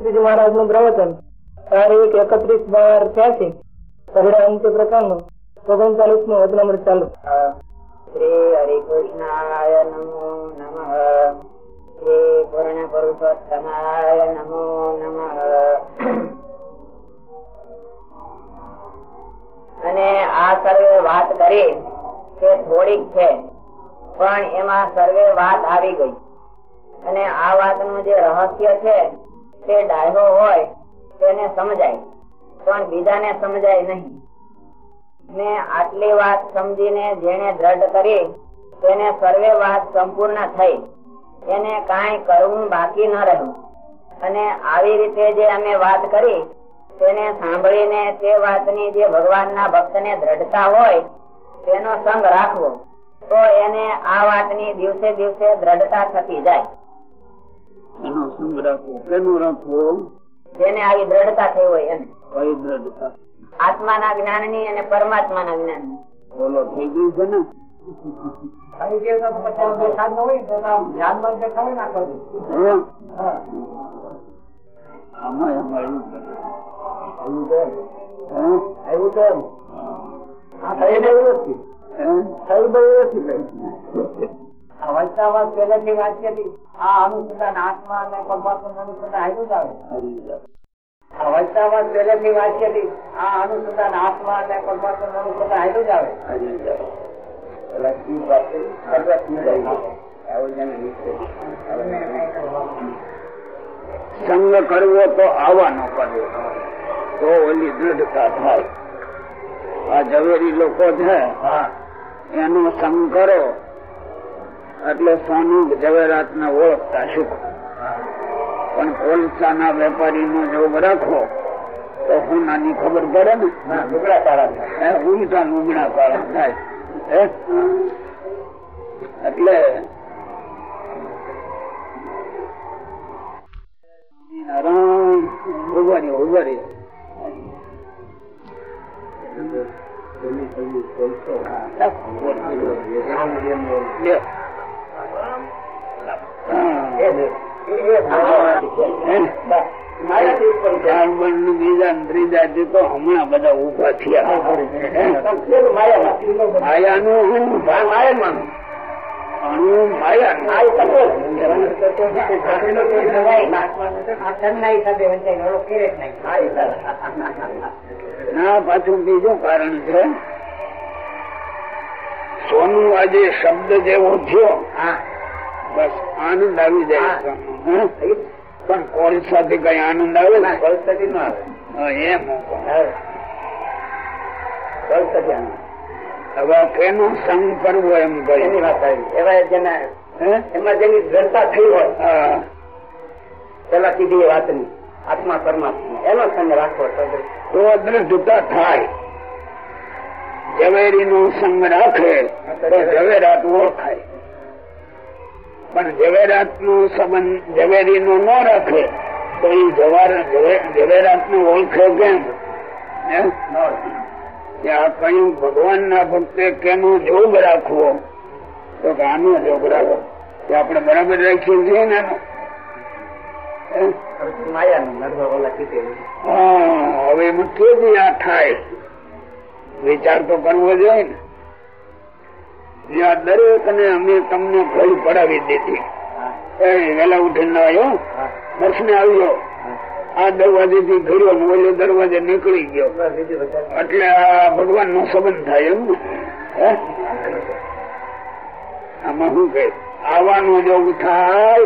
શાસ્ત્રીજી મહારાજનું પ્રવચન. તારીખ એકત્રીસ બાર ત્યાસી પહેલા અંત્ય પ્રકારનું ઓગણચાલીસનું વચનામૃત ચાલુ. શ્રી હરિકૃષ્ણાય નમો નમ. શ્રી પૂર્ણ પુરુષોત્તમાય નમો નમ. અને આ સર્વે વાત કરી તે થોડીક છે, પણ એમાં સર્વે વાત આવી ગઈ. અને આ વાતનું જે રહસ્ય છે તે ડાયો હોય તેને સમજાય, પણ બીજાને સમજાય નહીં. ને આટલી વાત સમજીને જેને દ્રઢ કરી, તેને સર્વે વાત સંપૂર્ણ થઈ. એને કાંઈ કરવું બાકી ન રહ્યું. અને આવી રીતે જે અમે વાત કરી, તેને સાંભળીને તે વાતની જે ભગવાનના ભક્તને દ્રઢતા હોય, તેનો સંગ રાખવો, તો એને આ વાતની દિવસે દિવસે દ્રઢતા થતી જાય. એનો સંગ રાખવો કેનું રાખવો જેને આવી દ્રઢતા થઈ હોય એને કઈ દ્રઢતા. આત્માના જ્ઞાનની અને પરમાત્માના જ્ઞાનની. બોલો થઈ ગયું છે ને? એમ? અવસ્થાવાદ પહેલેથી વાત કરી. આ અનુસંધાન આત્મા અને પરમાત્મા અનુસંધાન આવ્યું જ આવે. અવસ્થાવાદ પહેલેથી વાત કરી. આ અનુસંધાન આત્મા અને પરમાત્મા અનુસંધાન આવ્યું જ આવે. સંગ કરવો તો આવવાનો કરવો તો ઓલી દ્રઢતા થાય. આ ઝવેરી લોકો છે એનો સંગ કરો. એટલે સોનું જવેરાત ને ઓળખતા શીખો. પણ કોલસા ના વેપારી નો જોગ રાખો તો સોનાની ખબર પડે ને? લુગડા હે ઉલટા લુગડા કાળા થાય. હે? એટલે નારાયણ ઉભારી માયાનું અણુ માયા ના પાછું બીજું કારણ છે. સોનું આજે શબ્દ જેવો થયો. બસ આનંદ આવી જાય. હે? પણ કોલસા થી કઈ આનંદ આવે? ને કોલસાથી ના આવે. એમ. હવે કેનો સંગ કરવો એમ કહ્યું એવા જેના એમાં જેની દ્રઢતા થઈ હોય પેલા કીધી વાતની આત્મા પરમાત્મા. એનો સંગ રાખવો તો દ્રઢતા થાય. ઝવેરી નો સંગ રાખે તો ઝવેરાત ઓળખાય પણ ઝવેરાત નો સંબંધ ઝવેરી નો ન રાખે તો એ જવાર ઝવેરાત નો ઓળખે કેમ? હે? આ કયું ભગવાન ના ભક્તે કેનો જોગ રાખવો? તો કે આનો જોગ રાખવો કે આપણે બરાબર રાખીએ છીએ ને હા, હવે મુખ્ય કેવી આ થાય? વિચાર તો કરવો જોઈએ ને. જ્યાં દરેક ને અમે તમને ભય પડાવી દીધી. એ વેલા ઉઠીને આવ્યો. દર્શને આવ્યો. આ દરવાજે થી ઘડ્યો ને દરવાજે નીકળી ગયો. એટલે ભગવાન નો સંબંધ થાય એમ આમાં શું કહે આવવાનું જો થાય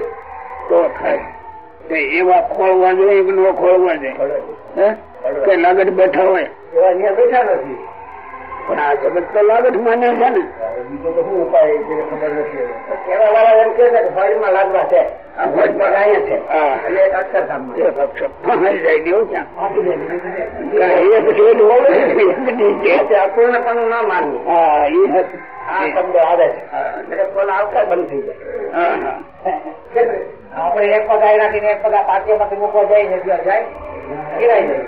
તો થાય. એવા ખોળવા જોઈએ કે ન ખોળવા જોઈએ? કે લાગત બેઠા હોય? એવા બેઠા નથી. પણ આ જગત તો લાગત માને છે ને. બીજો તો શું ઉપાય ખબર નથી. કેવા વાળા એમ કે છે લાગવા છે. જાય ને માનવું. આ શબ્દ આવે છે. આવકાર બંધ થઈ જાય. હા, હા. આપણે એક પગ રાખીને એક પગ આ પાટીયામાંથી મૂકવા જાય ને જાય. ગિરાઈ જાય.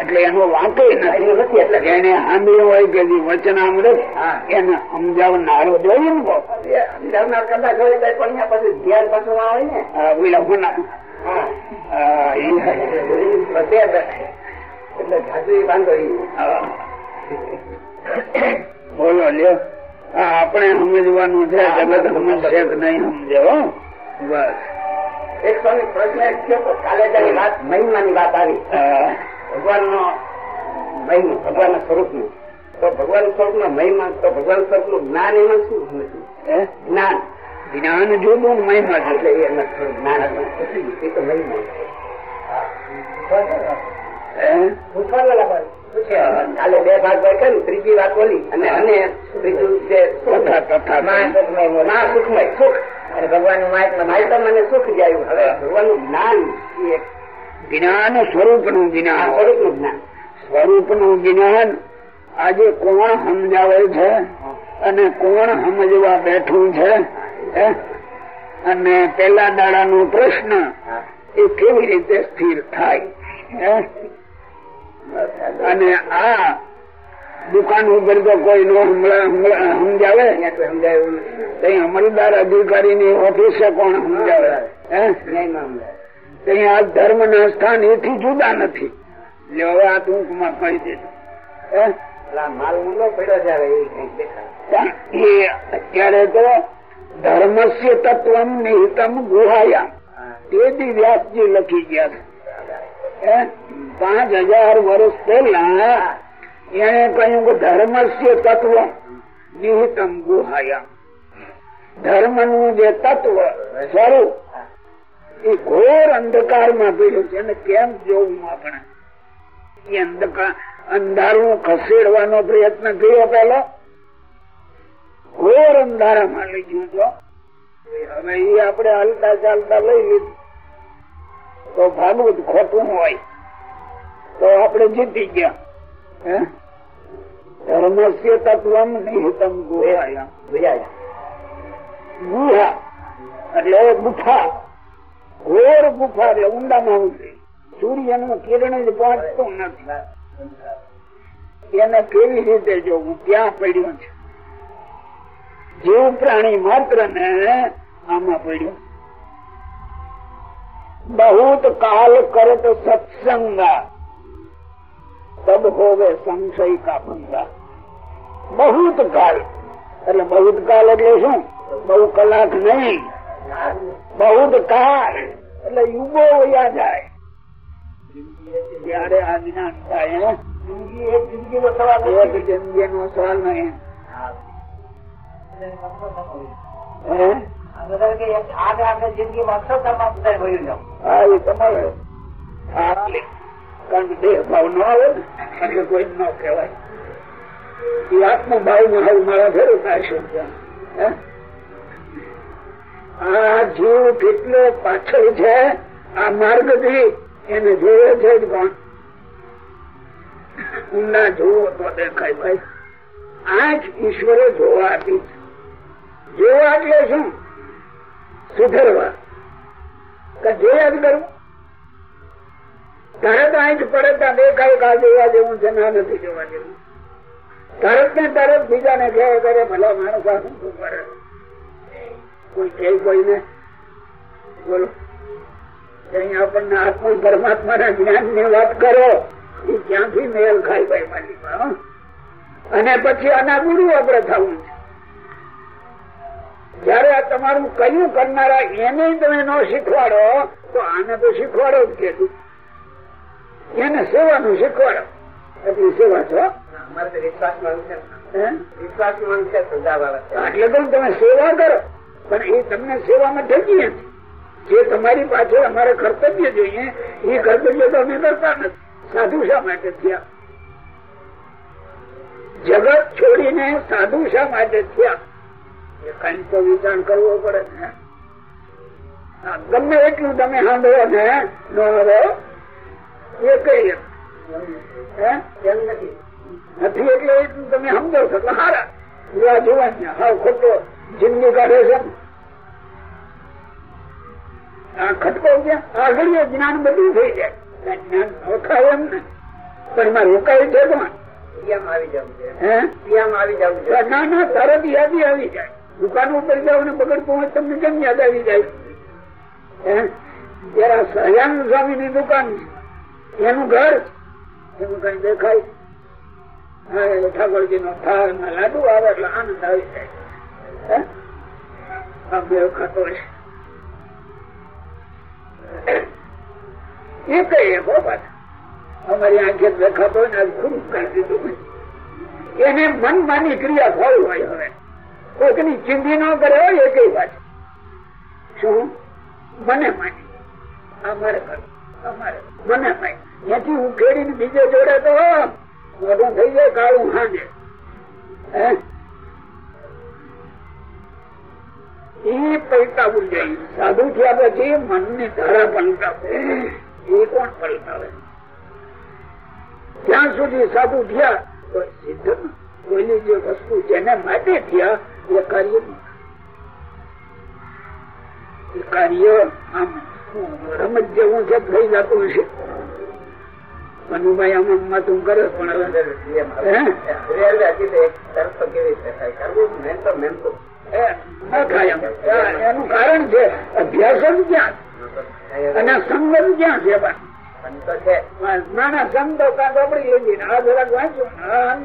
એટલે એનો વાંકે નથી. નથી એટલે. એને સાંભળ્યું હોય કે વચન હા. એને સમજાવનારો જોઈએ ને સમજાવનાર કદાચ જોઈએ પણ પછી ધ્યાન પાછું આવે ને. આ ઈ. એટલે વાંધો હા. બોલો લ્યો. આપણે સમજવાનું છે જગત સમજશે કે નહીં સમજે હો. બસ. એક સ્વામી પ્રશ્ન એક થયો તો કાલે જેની વાત મહિમાની વાત આવી. ભગવાનનો મહિમો ભગવાન ના સ્વરૂપનું તો ભગવાન સ્વરૂપ નો મહિમા તો ભગવાન સ્વરૂપનું જ્ઞાન એમાં શું સમજવું? જ્ઞાન. જ્ઞાન જો બહુ મહિમા છે એટલે એમાં જ્ઞાન એ તો મહિમા. હે? કાલે બે ભાગ હોય કે ત્રીજી વાત બોલી અને અને ત્રીજું જે સુખમય સુખ અને ભગવાનનું માહિત મને સુખ જાયું હવે ભગવાનનું જ્ઞાન એ જ્ઞાન. સ્વરૂપનું જ્ઞાન. સ્વરૂપનું જ્ઞાન સ્વરૂપનું જ્ઞાન આજે કોણ સમજાવે છે? અને કોણ સમજવા બેઠું છે? અને પેલા દાડા નો પ્રશ્ન એ કેવી રીતે સ્થિર થાય? હે? અને આ દુકાન ઉપર તો કોઈ નો સમજાવે? કોઈ અમલદાર અધિકારી ની ઓફિસે કોણ સમજાવે? ત્યાં આ ધર્મ ના સ્થાન એથી જુદા નથી. હવે આ ટૂંકમાં કહી દીધું માલ મૂલો પડ્યો એ અત્યારે તો ધર્મસ્ય તત્વમ નિહિતમ ગુહાયા તેથી વ્યાસજી લખી ગયા છે. પાંચ હજાર વર્ષ પહેલા એને કહ્યું કે ધર્મસ્ય તત્વ નિહિતમ ગુહાયા. ધર્મનું જે તત્વ સ્વરૂપ એ ઘોર અંધકારમાં પીડ્યું છે. અને કેમ જોવું આપણે? એ અંધકાર અંધારું ખસેડવાનો પ્રયત્ન કર્યો પેલો ઘોર અંધારામાં લઈ ગયું છો હવે એ આપણે હાલતા ચાલતા લઈ લીધું. તો ભાગવત ખોટું હોય તો આપણે જીતી ગયા. હે? ધર્મસ્ય તત્વમ નિહિતમ ગુહાયા. ગુહા એટલે ગુફા. ઘોર ગુફા એટલે ઊંડામાં સૂર્યનું કિરણ જ પહોંચતું નથી. એને કેવી રીતે જોવું? ત્યાં પડ્યું છે? જીવ પ્રાણી માત્ર ને આમાં પડ્યું. બહુત કાલ કરે તો સત્સંગ તબ હોવે સંશય કા ભંગા બહુત કાલ એટલે બહુત કાલ એટલે શું? બહુ કલાક નહીં બહુત કાલ એટલે યુગો વયા જાય ત્યારે આ જ્ઞાન થાય જિંદગી નો સવાલ નહીં? આ જાવ. આ કેટલો પાછળ છે, આ માર્ગથી એને જોયે છે જ કોણ? ઊંડા જોવો તો દેખાય ભાઈ. આંખ ઈશ્વરે જોવા આપી. જોવા એટલે શું? સુધરવા. જોયા જ કરવું તરત અહીં પડે ત્યાં દેખાય કા જોવા જેવું છે ના નથી જોવા જેવું. તરત ને તરત બીજાને કહે કરે ભલા માણસ, આ શું કરે? કોઈ કહે કોઈને? બોલો. અહીં આપણને આત્મ પરમાત્મા ના જ્ઞાનની વાત કરો, એ ક્યાંથી મેળ ખાય ભાઈ હો? અને પછી આના ગુરુ આપણે થવું છે. જયારે આ તમારું કયું કરનારા એને તમે ન શીખવાડો તો આને તો શીખવાડો જ કીધું એને સેવાનું શીખવાડો. એટલી સેવા છો. એટલે તો તમે સેવા કરો. પણ એ તમને સેવામાં ઠગી નથી. જે તમારી પાછળ અમારે કર્તવ્ય જોઈએ એ કર્તવ્ય તો અમે કરતા નથી. સાધુ શા માટે થયા? જગત છોડીને સાધુ શા માટે થયા? કઈ તો વિચાર કરવો પડે ને. હા, ગમે એટલું તમે સાંભળો ને દોરો એ કઈ નથી. એટલે એટલું તમે સમજો છો. એટલે હારા. જોવા જોવા હાવ ખોટો જિંદગી કાઢે છે આ ખટકો આગળ જ્ઞાન બધું થઈ જાય. જ્ઞાન ઓળખાય એમ ને. પણ એમાં રોકાયું છે કોણ? આવી જવું છે. હે? આવી જવું છે. ના ના તરત યાદી આવી જાય. દુકાન ઉપર જાઓ ને બગડ પહોંચ તમને કેમ યાદ આવી જાય? હે? સહયાન સ્વામી ની દુકાન એનું ઘર એનું કઈ દેખાય? ઠાકોરજી નો થાળ ના લાડુ આવે એટલે આનંદ આવી જાય. આ બે ખાતો છે એ હો અમારી આંખે દેખાતો હોય ને આજ ખુશ કરી દીધું. એને મન માની ક્રિયા ફળ હોય હવે. કોઈકની ચિંધી ન કરે હોય એ કઈ વાત. શું? મને માની. મને માની. ત્યાંથી હું બીજે જોડે તો મોઢું થઈ જાય, કાળું હાંજે એ પલટા જાય સાધુ થયા પછી મનની ધારા પલટાવે એ કોણ પલટાવે? ત્યાં સુધી સાધુ થયા, તો સિદ્ધ. બોલી જે વસ્તુ જેને માટે થયા એ કાર્ય એ કાર્ય આમ રમત જેવું છે થઈ જતું છે મનુભાઈ આમ આમ તું કરે પણ. એનું કારણ છે અભ્યાસ ક્યાં? અને સંગમ ક્યાં છે નાના સંતો કાં ચોપડી લીધી ને આ જરાક વાંચ્યું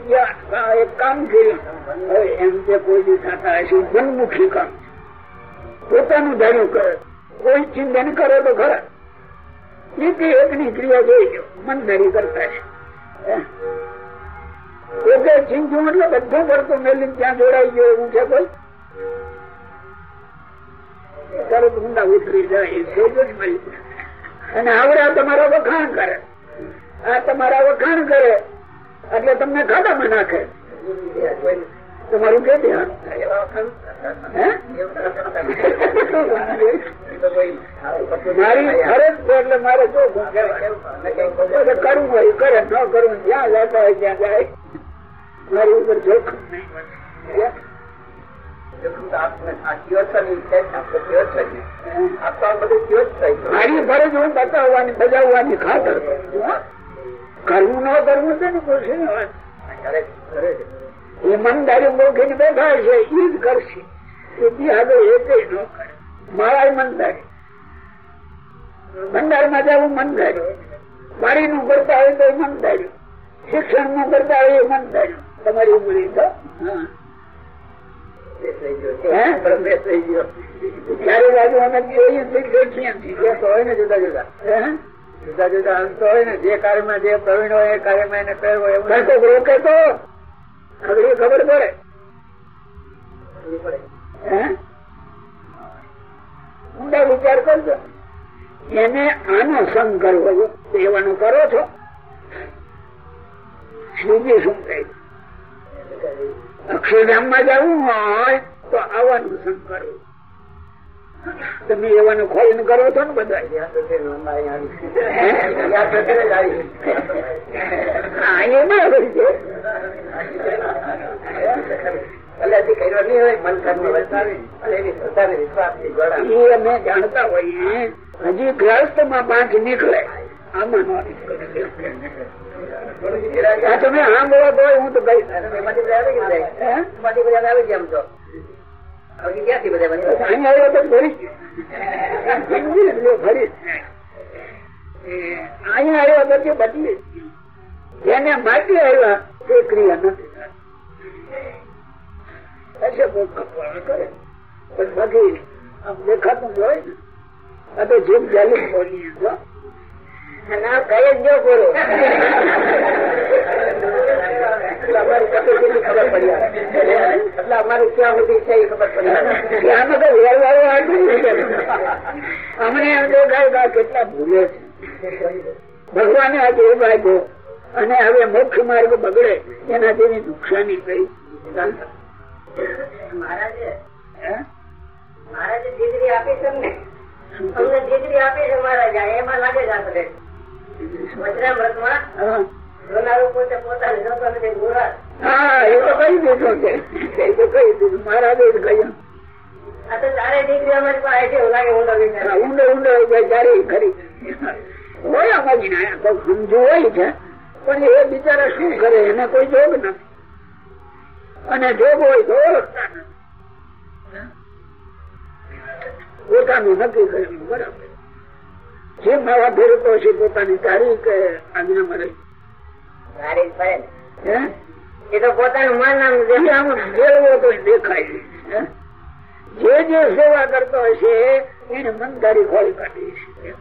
એક કામ કર્યું એમ કે કોઈ દી થતા હશે મનમુખી કામ પોતાનું ધાર્યું કરે. કોઈ ચિંતન કરે તો ખરા. એક એકની ક્રિયા જોઈ લો મનધારી કરતા છે? પોતે ચિંત્યું એટલે બધું પડતું મેલી ત્યાં જોડાઈ ગયો એવું છે કોઈ? તરત ઊંડા ઉતરી જાય છે. અને આવડે તમારા વખાણ કરે. આ તમારા વખાણ કરે, એટલે તમને ખાડામાં નાખે. તમારું કે ધ્યાન? મારી ફરજ છે એટલે મારે જો કરવું હોય કરે, ન કરવું જ્યાં જતા હોય ત્યાં જાય. મારી ઉપર જોખમ નહીં. મારી ફરજ હું બતાવવાની બજાવવાની ખાતર કરવું ન કરવું છે ને કોઈ ઈમાનદારી મૂકીને બેઠા છે એ જ કરશે. એથી આગળ એ કઈ ન કરે મારા ઈમાનદારી ભંડારમાં જવું મનદારી વાડી નું કરતા હોય તો ઈમાનદારી શિક્ષણનું કરતા હોય ઈમાનદારી તમારી ઉમરી તો? હા. ચારે બાજુ અમે. હોય ને જુદા જુદા. જુદા જુદા અંત હોય ને જે કાર્યમાં જે પ્રવીણ હોય એ કાર્યમાં એને પહેરવો એવું કાંઈક રોકે તો. ખબર પડે. ઊંડા વિચાર કરજો. એને આનો સંગ કરવો એવાનું કરો છો. બીજું શું કહે અક્ષરધામમાં જવું હોય તો આવવાનું સંગ તમે એવાનું ખોઈને કરો છો ને બધા હા? એ છે. પહેલેથી કર્યો નહીં હોય જાણતા હોઈએ. હજી ગ્રસ્તમાં પાંચ નીકળે. આમાં નો નીકળે આ તમે તો હું તો કઈ આવી આમ તો. ક્યાંથી બધા? અહીંયા આવ્યો તો ફરી. ફરી. અહીંયા આવ્યો તો તે બદલી. જેને માટી આવ્યા તે ક્રિયા નથી. કરે. પણ બાકી આમ દેખાતું હોય ને. આ તો જીભ ચાલી ના કઈ જ જો પૂરો અમારી ખબર પડી એટલે અમારી ક્યાં સુધી છે એ ખબર પડી આવે. તો વેરવાળો આટલું અમને એમ દેખાય કે કેટલા ભૂલે છે. ભગવાને આ દેવ આપ્યો અને હવે મોક્ષ માર્ગ બગડે એનાથી નુકસાની કરી મહારાજે મહારાજે દીકરી આપી તમને અમને. દીકરી આપી છે મહારાજા એમાં લાગે જ આપણે. મહારાજે કહ્યું ઊંડો ઊંડો ખરી. હોય આમાં ના કોઈ સમજુ હોય છે. પણ એ બિચારા શું કરે? એને કોઈ જોગ નથી. અને જોગ હોય તો ઓળખતા નથી. પોતાનું નક્કી કરેલું બરાબર. જે નવા ફેરતો છે પોતાની તારીખ આજ્ઞામાં રહી સારી જ પડે એ તો પોતાનું મન આમ આમ તો દેખાય? જે જે સેવા કરતો છે એને મનદારી ખોલી કાઢી છે.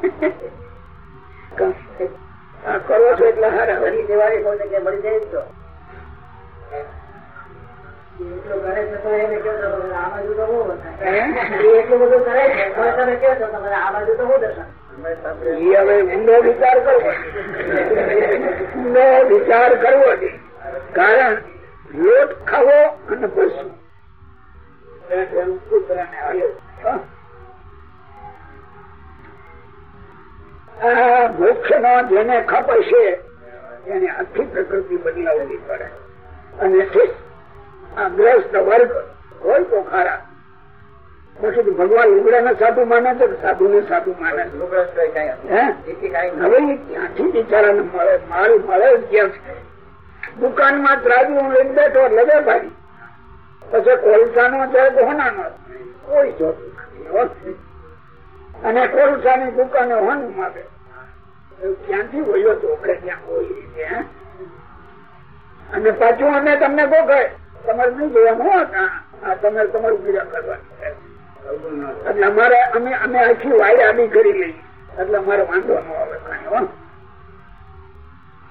આ કરો છો એટલે હારા. ભરી દિવાળી કોઈ જગ્યાએ મળી જાય તો? વિચાર કરવો. છે. કારણ લોટ ખાવો અને પશુ. આ મોક્ષ નો જેને ખપ છે એને આખી પ્રકૃતિ બદલાવવી પડે. અને ગ્રસ્ત વર્ગ હોય તો ખરા. પછી ભગવાન લુગડા ને સાધુ માને છે સાધુ ને સાધુ માને હવે ક્યાંથી બિચારા ને મળે, માલ મળે ક્યાં છે? દુકાનમાં ત્રાજુ લઈને બેઠો લગે ભાઈ. પછી કોલસાનો છે કે હોનાનો છે? કોઈ જોતું અને હો. ની દુકાને હોન માગે. ક્યાંથી હોય તો કે ત્યાં હોય અને પાછું અમે તમને કે તમારે નહીં જોવાનું તમે તમારું બીજા કરવાનું એટલે અમારે અમે અમે આખી વાય આડી કરી લઈ. એટલે અમારે વાંધો આવે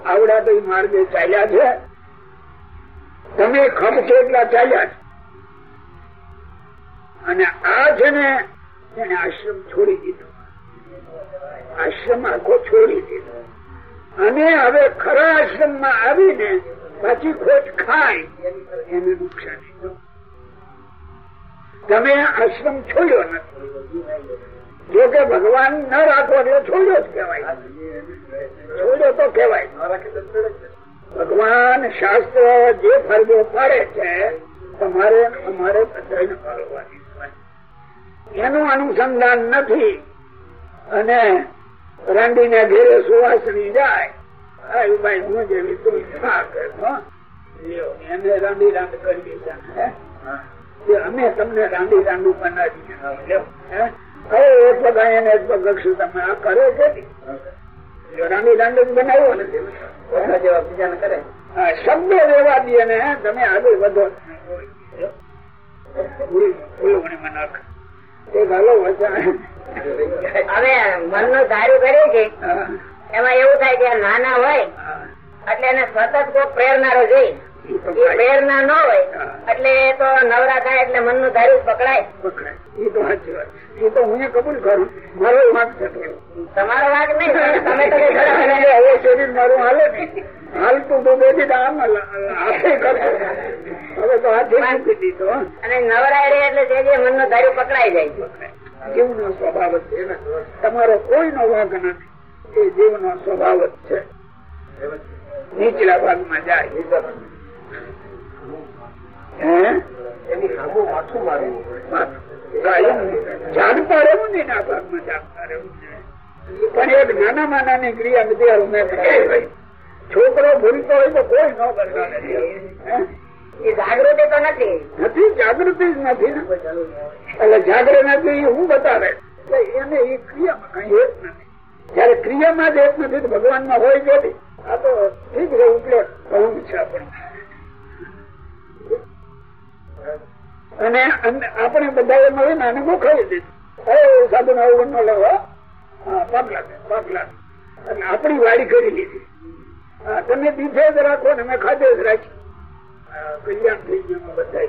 આવડા તો માર્ગે ચાલ્યા છે. તમે છે એટલા ચાલ્યા છે. અને આ છે ને એને આશ્રમ છોડી દીધો. આશ્રમ આખો છોડી દીધો. અને હવે ખરા આશ્રમમાં આવીને પાછી ખોટ ખાય. એને નુકસાની તમે આશ્રમ છોડ્યો નથી. જો ભગવાન ન રાખો એટલે છોડ્યો જ કહેવાય. છોડ્યો તો કહેવાય. ભગવાન શાસ્ત્ર જે ફરજો પાડે છે, તમારે અમારે બધાને પાડવાની એનું અનુસંધાન નથી. અને રાંડીને ઘેરે સુવાસની જાય. આયુ ભાઈ હું જેવી તું એને રાંડી રાંડ કરી અમે તમને રાંડી રાંડું બનાવી? હવે એક પગ એને ને એક પગ ગક્ષું તમે આ કરો છે રાંડી રાંડું બનાવ્યો નથી જેવા બીજાને કરે? હા, શબ્દો રેવા દે ને તમે આગળ વધો. હવે મનનું ધાર્યું કર્યું છે. એમાં એવું થાય કે નાના હોય એટલે એને સતત કોઈ પ્રેરનારો જોઈ. પ્રેરણા ન હોય એટલે એ તો નવરા થાય એટલે મનનું ધાર્યું પકડાય. તો સાચી વાત. ઈ તો હું કબૂલ કરું. મારો વાંક છે તમારો વાંક નહીં તમે કઈ. હવે શરીર મારું હાલે નહીં. હાલતું તો બેઠી આમ હાલ- હાથે હવે તો હાથે મૂકી દીધો અને નવરાય રે એટલે જે જે મનનું ધાર્યું પકડાઈ જાય. જીવનો સ્વભાવ છે તમારો તમારો કોઈનો વાંક નથી. એ જીવનો સ્વભાવ જ છે. નીચલા ભાગમાં જાય. રહેવું ને એના ભાગમાં રહેવું પણ એક ક્રિયા બધી. છોકરો ભૂલતો હોય તો કોઈ ન કરતા નથી એ જાગૃતિ તો નથી. નથી જાગૃતિ જ નથી ને. એટલે જાગૃત નથી હું બતાવે. એને એ ક્રિયામાં કઈ એક નથી. જયારે ક્રિયામાં જ નથી તો ભગવાનમાં હોય છે આ તો ઠીક છે ઉપલો કહું છે આપણે અને આપણે બધા મળીને આને ગોખાવી દીધું. અરે સાધુ નો અવગણ નો લેવા દે, પાકલા અને આપણી વાડી કરી લીધી. તમે દીધે જ રાખો ને મેં ખાધે જ રાખી કલ્યાણ થઈ ગયું બધા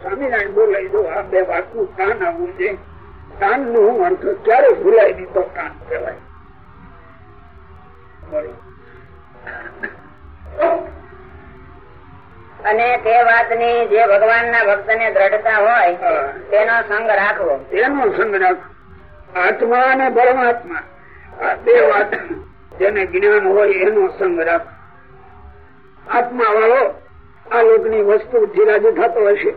સ્વામિનારાયણ બોલાવી દો આ બે વાતનું કાન આવવું છે. કાનનું હું અર્થ ક્યારે ભૂલાય નહીં તો કાન કહેવાય. અને તે વાતની જે ભગવાનના ભક્તને દ્રઢતા હોય તેનો સંગ રાખવો. તેનો સંગ રાખવો. આત્મા અને પરમાત્મા. આ બે વાત જેને જ્ઞાન હોય એનો સંગ્રહ આત્મા વાળો આ લોકની વસ્તુ ધીરાજ થતો હશે?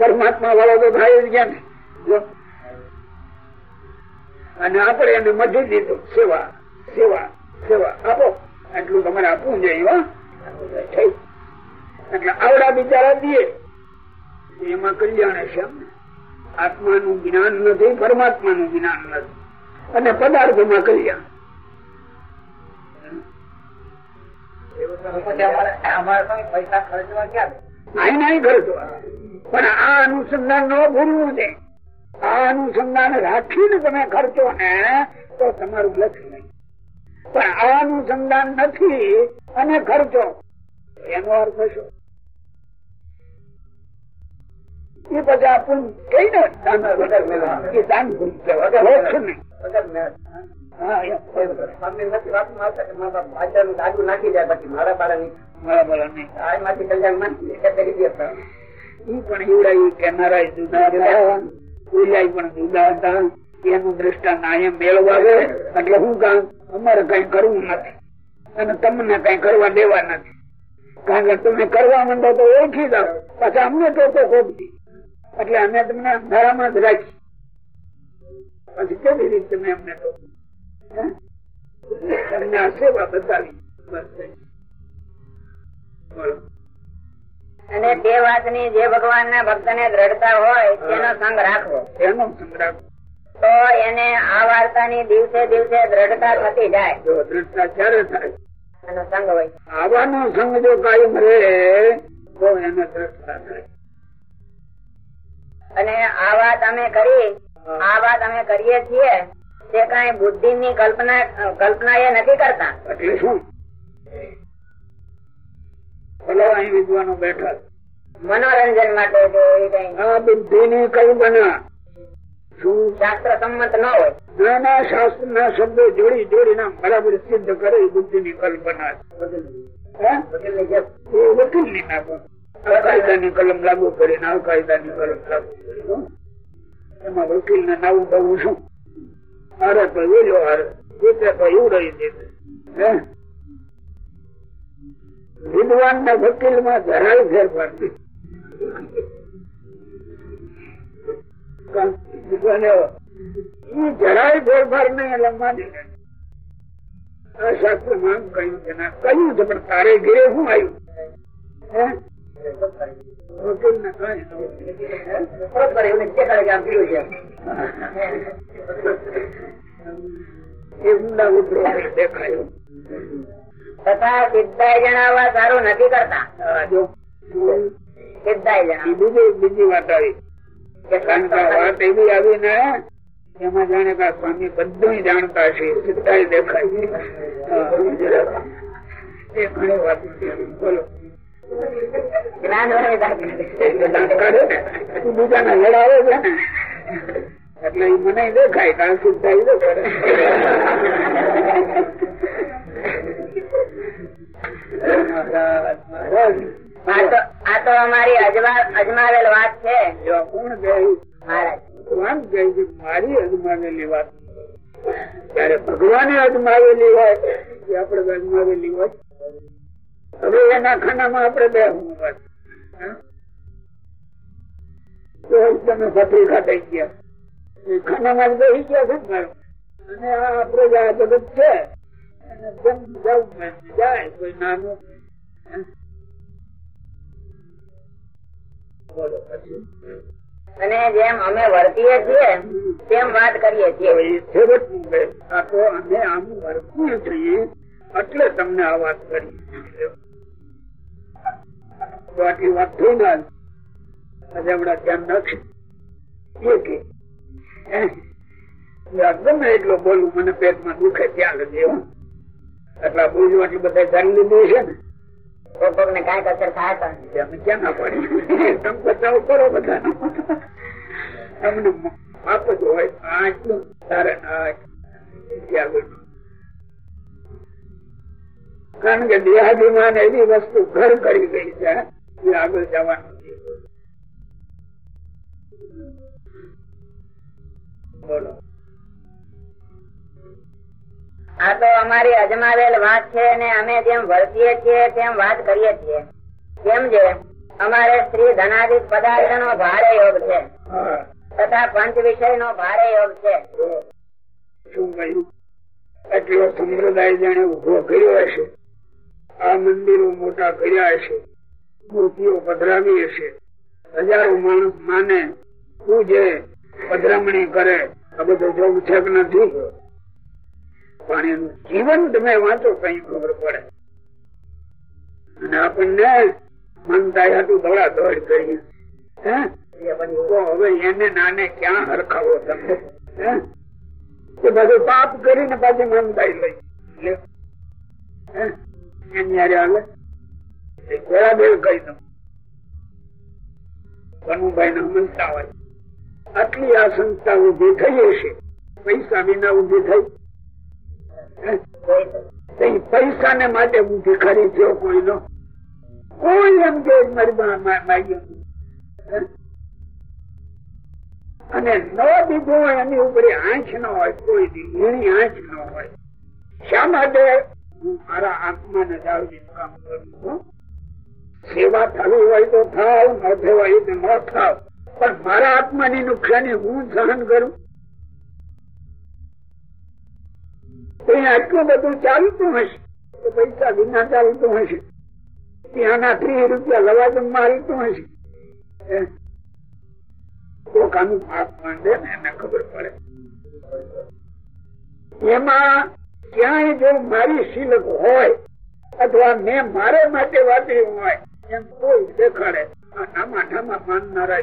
પરમાત્મા વાળો તો થાય જ ગયા ને. અને આપણે એને મધી દીધું. સેવા સેવા સેવા. આપો. એટલું તમારે આપવું જોઈએ એટલે આવડા બિચારા દે એમાં કલ્યાણ છે. આત્માનું જ્ઞાન નથી, પરમાત્માનું જ્ઞાન નથી. અને પદાર્થમાં કલ્યાણ. પૈસા ખર્ચવા ક્યાં? નાઈ નહીં ખર્ચો પણ આ અનુસંધાન ન ભૂલવું છે. આ અનુસંધાન રાખીને તમે ખર્ચો ને તો તમારું લક્ષ નહીં. પણ આ અનુસંધાન નથી અને ખર્ચો એનો અર્થ શું? એ પછી આપણ કઈ ને? દાન એ દાન ભૂલ છે. નહીં. હા વાતમાં આવતા કે મારા બાળા પાછળનું કઈ કરવું તમને કઈ કરવા દેવા નથી. કારણ કે તમે કરવા માંડો તો ઓળખી દો પાછા અમને તો ખોટી. એટલે અમે તમને અંધારામાં જ રાખી. પછી કેવી રીતે તમે અમને તમને આ સેવા બતાવી. બસ અને તે વાતની જે ભગવાન ના ભક્ત ને દ્રઢતા હોય તેનો સંગ રાખવો. તો એને આ વાર્તાની દિવસે દિવસે દ્રઢતા થતી જાય. જો ક્યારે થાય? એનો સંગ હોય. આવાનો સંગ જો કાયમ રહે તો એને થાય. અને આ વાત અમે કરી આ વાત અમે કરીએ છીએ તે કઈ બુદ્ધિ ની કલ્પના કલ્પના એ નથી કરતા. એટલે શું? ભલો અહીં વિદ્વાનો બેઠા. મનોરંજન માટે જો બુદ્ધિ ની કલ્પના શું? શાસ્ત્ર સંમત ન હોય. શાસ્ત્ર ના શબ્દો જોડી જોડી ના બરાબર સિદ્ધ કરે બુદ્ધિ ની કલ્પના વકીલની નાખો આ કાયદાની કલમ લાગુ કરીને આ કાયદાની કલમ લાગુ કરી. એમાં વકીલ ને નાવું બહુ શું? અરે તો વેલો હારે. જીતે તો રહી દે હે? વિદ્વાન ના વકીલમાં જરાય ફેરફાર નહીં. જરાય ફેરફાર નહીં એટલે માની લે. શાસ્ત્રમાં કહ્યું છે કહ્યું છે પણ તારે ઘેરે શું આવ્યું? દેખાયો. તથા સિદ્ધાય જણાવવા સારું નથી કરતા. સિદ્ધાય એ જણાવવા બીજી બીજી વાત આવી. વાત એવી ને એમાં જાણે કે સ્વામી બધું જાણતા છે સિદ્ધાય દેખાય. એ ઘણી વાત બોલો. જ્ઞાન બીજાના લડાવે છે ને. એટલે એ મને દેખાય કારણ આ સિદ્ધાય દેખાડે મહારાજ, મહારાજ. આ તો અમારી અજમાવેલ વાત છે. કોણ ગયું મહારાજ. ભગવાન છે? મારી અજમાવેલી વાત. ત્યારે ભગવાને અજમાવેલી હોય એ આપણે અજમાવેલી હોય. હવે એના ખાનામાં આપણે બે હા? તમે પથરી ખાતા ગયા. એ ખાનામાં બેસી ગયા છે ને અને આ પ્રજા જગત છે અને જેમ જવું જાય કોઈ નાનું હે? બોલો પછી અને જેમ અમે વર્તીએ છીએ તેમ વાત કરીએ છીએ. આ તો અમે આમ વર્તીએ છીએ એટલે તમને આ વાત કરી આટલી વાત થઈ ના હમણાં ધ્યાન? આ ગમે એટલો બોલું મને પેટમાં દુખે ત્યાં લગે. એટલા બોલ્યું એટલે બધા જાણી લીધું છે ને. કોક કોક ને કાંઈક અસર થાય તો અમે ક્યાં ના પાડી તમે બચાવ કરો બધા તમને પાપ જ હોય. આ તારે. કારણ કે દેહાભિમાન એવી વસ્તુ ઘર કરી ગઈ છે એ આગળ જવાનું. બોલો. આ તો અમારી અજમાવેલ વાત છે અને અમે જેમ વર્તીએ છીએ તેમ વાત કરીએ છીએ. કેમ છે અમારે સ્ત્રી ધનાદિક પદાર્થ નો ભારે યોગ છે. તથા પંચ વિષય નો ભારે યોગ છે. શું કહ્યું? એટલો સંપ્રદાય જેને ઊભો કર્યો હશે. આ મંદિરો મોટા કર્યા હશે. મૂર્તિઓ પધરાવી હશે. હજારો માણસ માને પૂજે પધરામણી કરે. આ બધું જોગ છે કે નથી? પણ એનું જીવન તમે વાંચો કઈ ખબર પડે. અને આપણને મનતા હતું દોડા દોડ કરીએ. હવે એને નાને ક્યાં હરખાવો તમે? બધું પાપ કરીને પાછી મનતાઈ લઈ? એની હાલે. કહી દઉં. કનુભાઈ ને મનતા હોય. આટલી આ સંસ્થા ઊભી થઈ હશે. પૈસા વિના ઊભી થઈ. પૈસા ને માટે હું ભિખારી થયો કોઈ નો કોઈ એમ કે મારી? અને ન દીધો હોય એની ઉપર આંખ ન હોય, કોઈ એની આંખ ન હોય. શા માટે? હું મારા આત્માને જાળવી કામ કરું છું. સેવા થવી હોય તો થાવ, ન થવાય તો ન થાવ. પણ મારા આત્માની નુકસાની હું સહન કરું? તો આટલું બધું ચાલતું હશે? તો પૈસા વિના ચાલતું હશે? ત્યાંના ત્રીસ રૂપિયા લવાજમ માલતું હશે? પોતાનું પાપ માંડે ને એને ખબર પડે. એમાં ક્યાંય જો મારી સિલક હોય, અથવા મેં મારે માટે વાપર્યું હોય, એમ કોઈ દેખાડે આમાં ઠામાં માનનારા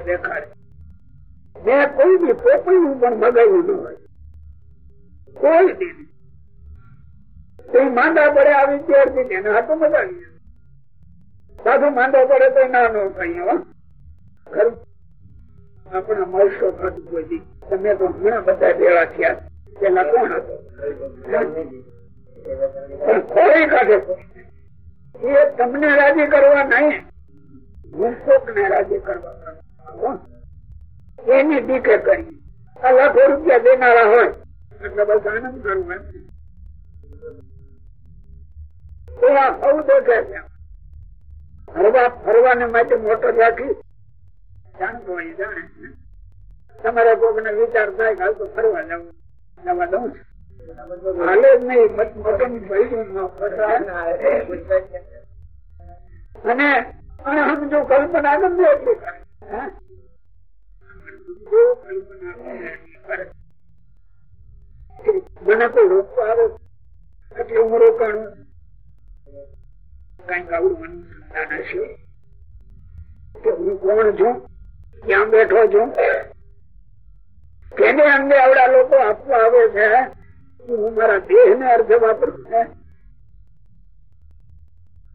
કોઈ કોઈ. માંદા પડે આ વિદ્યાર્થી એને હાથો મગાવી સાધુ માંદો પડે તો ના નો કઈ ખરું. આપણા મળશો ખરું કોઈ તમે તો ઘણા બધા ભેળા થયા. પેલા કોણ હતો? ખોરી કાઢે. એ તમને રાજી કરવા નહીં. મુક્તોક ને રાજી કરવા એની દીકે કરી. લાખો રૂપિયા દેનારા હોય એટલે બસ આનંદ કરવું એમ. તો સૌ દેખે છે. ફરવા ફરવાને માટે મોટર રાખી જાણતો હોય જાણે. તમારે કોઈક ને વિચાર થાય કે તો ફરવા જવું જવા દઉં છું. હાલે જ નહીં મોટો ભર્યું ન અને સમજો કલ્પના ગમે. મને કોઈ રોકવા આવે? એટલે હું રોકાણું કંઈક આવું અનુસંધાન હશે કે હું કોણ છું? ક્યાં બેઠો છું? તેને અંગે આવડા લોકો આપવા આવે છે? હું મારા દેહ ને અર્થ વાપરું છે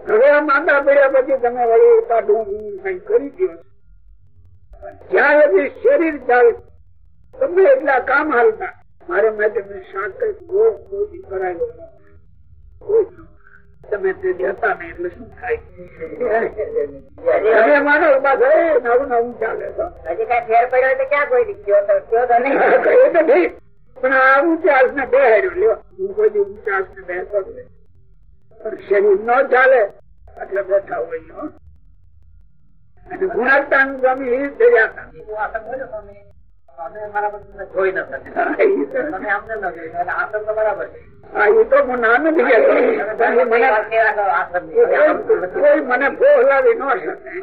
હવે આ માંદા પડ્યા પછી તમે વળી પાડું કઈ કરી દો જ્યાં સુધી શરીર ચાલે તમે એટલા કામ હાલતા મારે માટે મેં શાક કંઈક કરાયો. તમે તે જતા નહીં એટલે શું થાય? તમે માનો ઊભા એ નવું નવું ચાલે તો. હજી કઈ ફેર પડ્યો તો ક્યાં કોઈ? કયો તો? કયો તો નહીં. પણ આ ઊંચાસ ને બેહાડ્યો. લ્યો હું કોઈ ઊંચાસ ને નહીં. પણ શરીર ન ચાલે એટલે બેઠા હોય. અને ના મને ફોહલાવી ન શકે.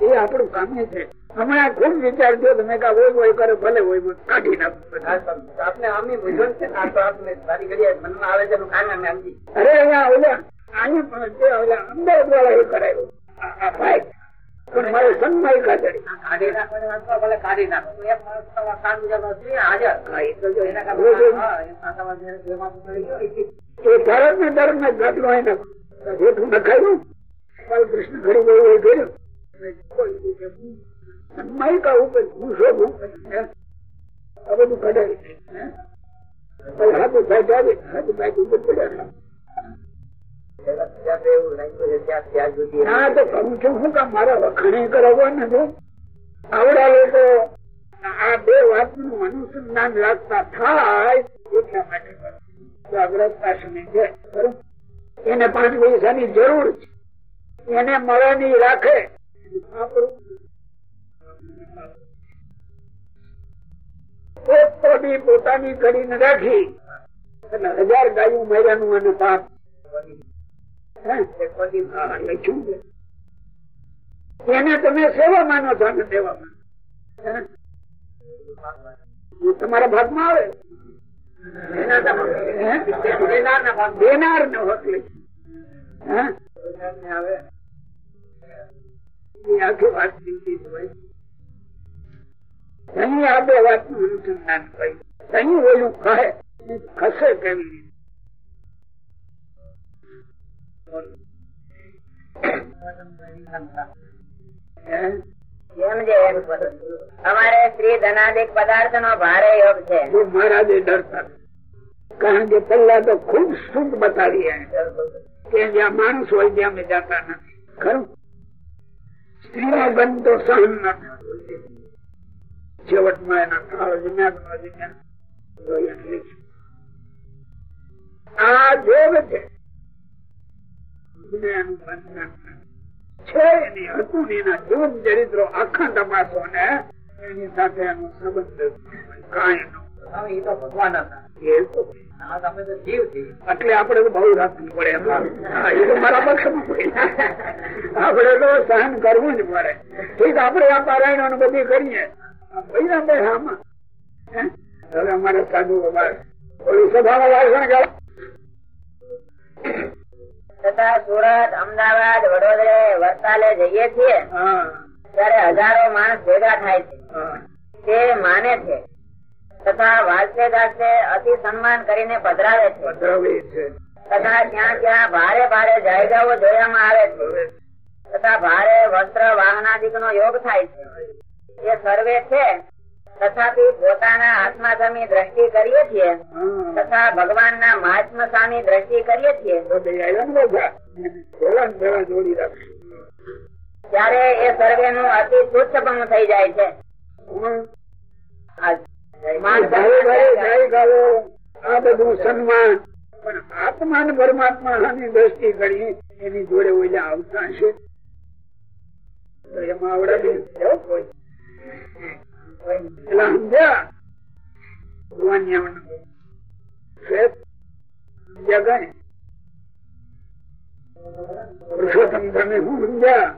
એ આપણું કામ છે. હમણાં ખૂબ વિચારજો તમે કા હોય હોય કરે ભલે હોય કાઢી નાખો આપને આમની મૂંઝવણ છે આ તો આપને સારી ઘડીએ મનમાં આવે છે કામ અમે સમજી અરે અહીંયા ઓલા અહીંયા પણ જે ઓલા અંદર દ્વારા એ કરાયો. આ- ભાઈ પણ મારે સન્માઈ કાઢી કાઢી નાખો તો ભલે કાઢી નાખો. તો તો સાત બીજાનો છે હાજર. એ તો જો એના એમાં ગયો એ ધર્મ ને ધર્મ ને ગાટલો એને જેઠું નખાયું. બાલકૃષ્ણ ઘડી ગયું. એ કર્યું કોઈ દી કે હું? સન્માઈ કા ઉપર હું? આ બધું ના તો આ બે વાતનું અનુસંધાન લાગતા થાય, એટલા માટે છે એને પાંચ પૈસાની જરૂર છે. એને મળવાની રાખે. આપણું બધી પોતાની કરીને રાખી. એટલે હજાર ગાયું માર્યાનું અને પાપ. એને તમે સેવા માનો છો અને દેવા માનો. તમારા ભાગમાં આવે. દેનાર ને હક? એ આખી વાત જીવતી જ અહીં આ બે વાતનું અનુસંધાન કર્યું અહીં ઓલું કહે ખસે કેવી રીતે. અમારે શ્રી ધનાદિક પદાર્થ નો ભારે યોગ છે. મહારાજે ડરતા. કારણ કે પેલા તો ખૂબ શુદ્ધ બતાવી કે જ્યાં માણસ હોય ત્યાં અમે જાતા નથી. ખરું? સ્ત્રીનો ગંધ તો સહન ન. છેવટમાં એના કાળ જમ્યા ન તો એને લખ્યું. આ જોગ છે. એનું બંધન છે એની હતું ને એના જીવન ચરિત્રો આખા તપાસો ને એની સાથે એનો સંબંધ કાંઈ ન એ તો ભગવાન હતા. એ એટલે આપડે તો બહુ રાખવું પડે એ તો મારા પક્ષમાં આપડે તો સહન કરવું જ પડે. ઠીક આપડે આ પારાયણ બધી કરીએ? હવે અમારે સાધુ ઓલી સભામાં વાસણ ગાળો. તથા સુરત અમદાવાદ વડોદરા વરસાલે જઈએ છીએ ત્યારે હજારો માણસ ભેગા થાય છે. તે માને છે. તથા વાસ્તે ગાસ્તે અતિ સન્માન કરીને પધરાવે છે. પધરાવે છે. તથા ત્યાં ત્યાં ભારે ભારે જાયગાઓ જોવામાં આવે છે. તથા ભારે વસ્ત્ર વાહનાદિક નો યોગ થાય છે. એ સર્વે છે. તથાપી પોતાના આત્મા આત્માધમી દ્રષ્ટિ કરીએ છીએ. તથા ભગવાન ના મહાત્મા સામી દ્રષ્ટિ કરીએ છીએ. ત્યારે એ સર્વે નું અતિ તુચ્છપણું થઈ જાય છે. આ બધું સન્માન. પણ આત્મા ને પરમાત્મા ની દ્રષ્ટિ કરી એની જોડે ઓલા આવતા છે. એમાં આવડે કોઈ? પુરુષોત્તમ તમે હું સમજ્યા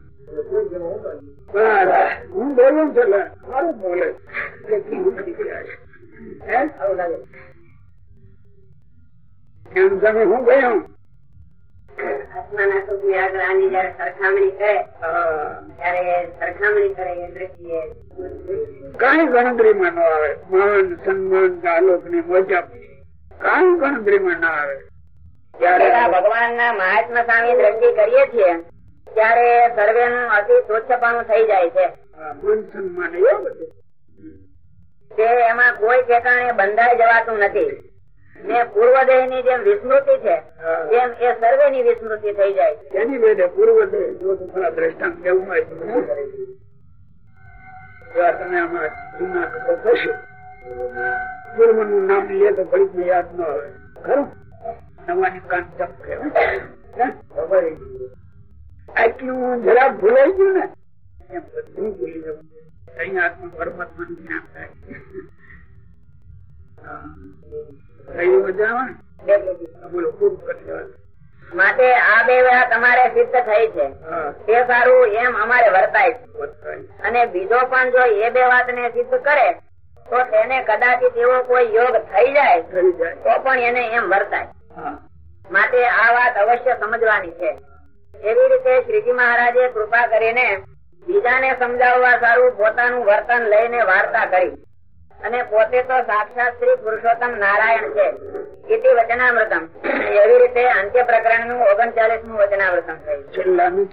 હું બોલું છું. સારું બોલે? એમ તમે હું ગયો આત્માના સુખની આગળ આની જયારે સરખામણી કરે ત્યારે સરખામણી કરે એ દ્રષ્ટિએ કાંઈ ગણતરીમાં ન આવે. માન સન્માન આલોકની મોજા ગણતરી માં ના આવે. ત્યારે ભગવાન ના મહાત્મા સામે દ્રષ્ટિ કરીએ છીએ ત્યારે સર્વે નું અતિ સ્વચ્છપાનું થઈ જાય છે. મન માન સન્માન એવું બધું. તે એમાં કોઈ ઠેકાણે બંધાઈ જવાતું નથી. ને પૂર્વદેહની જેમ વિસ્મૃતિ છે હા. એ સર્વે ની વિસ્મૃતિ થઈ જાય એની બેઠે પૂર્વ જો તમારા દ્રષ્ટાંત કેવું હોય તો જો આ તમે આમાં જૂના તો પૂર્વનું નામ લે તો ઘડીક ને યાદ ન આવે. ખરું? નવાની કાન ચપ કહેવાય. હે? આટલું જરા ભૂલાઈ ગયું ને? એમ બધું ભૂલી જવું. અહીંયા આત્મા પરમાત્મા નું જ્ઞાન થાય. બોલો માટે આ બે વાત અમારે સિદ્ધ થઈ છે. તે સારું એમ અમારે વર્તાય છે. અને બીજો પણ જો એ બે વાત ને સિદ્ધ કરે તો તેને કદાચિત એવો કોઈ યોગ થઈ જાય તો પણ એને એમ વર્તાય. માટે આ વાત અવશ્ય સમજવાની છે. એવી રીતે શ્રીજી મહારાજે કૃપા કરીને બીજાને સમજાવવા સારું પોતાનું વર્તન લઈને વાર્તા કરી. અને પોતે તો સાક્ષાત શ્રી પુરુષોત્તમ નારાયણ છે. ઇતિ વચનામૃતમ. એવી રીતે અંત્ય પ્રકરણનું ઓગણચાલીસનું વચનામૃતમ થયું. છેલ્લાનું